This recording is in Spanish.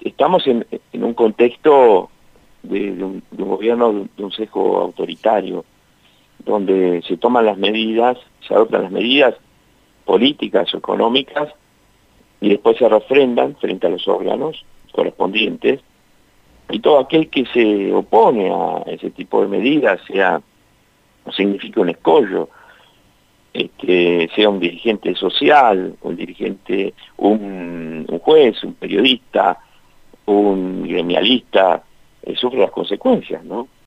estamos en, un contexto de, un, gobierno de un sesgo autoritario, donde se toman las medidas, se adoptan las medidas políticas o económicas y después se refrendan frente a los órganos correspondientes. Y todo aquel que se opone a ese tipo de medidas, sea significa un escollo, este, sea un dirigente social, un dirigente, un, juez, un periodista, un gremialista, eh, sufre las consecuencias, ¿no?